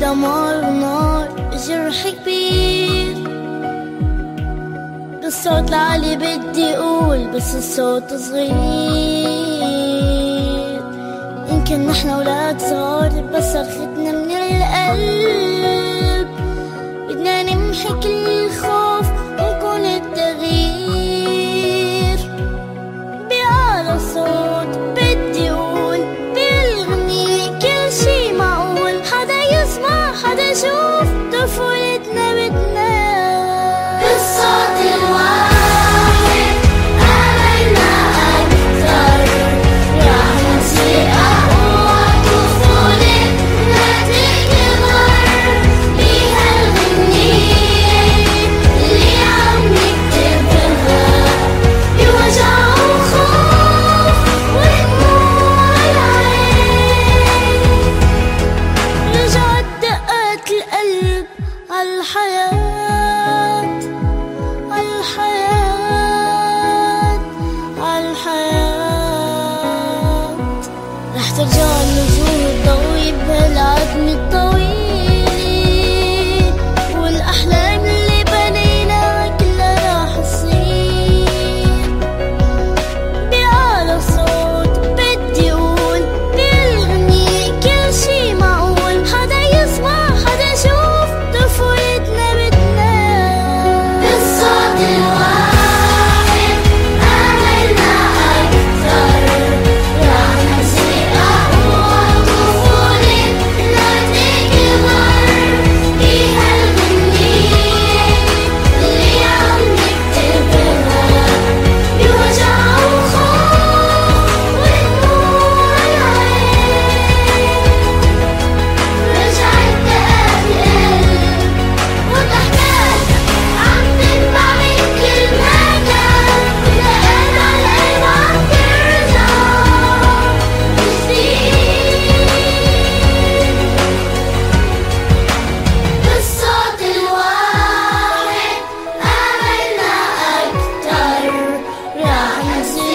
دمار نار جرح كبير. الصوت العالي بدي أقول بس الصوت صغير. يمكن نحن ولاد صغار بس صرختنا من القلب. بدنا نمحي كل Ayo. Rádio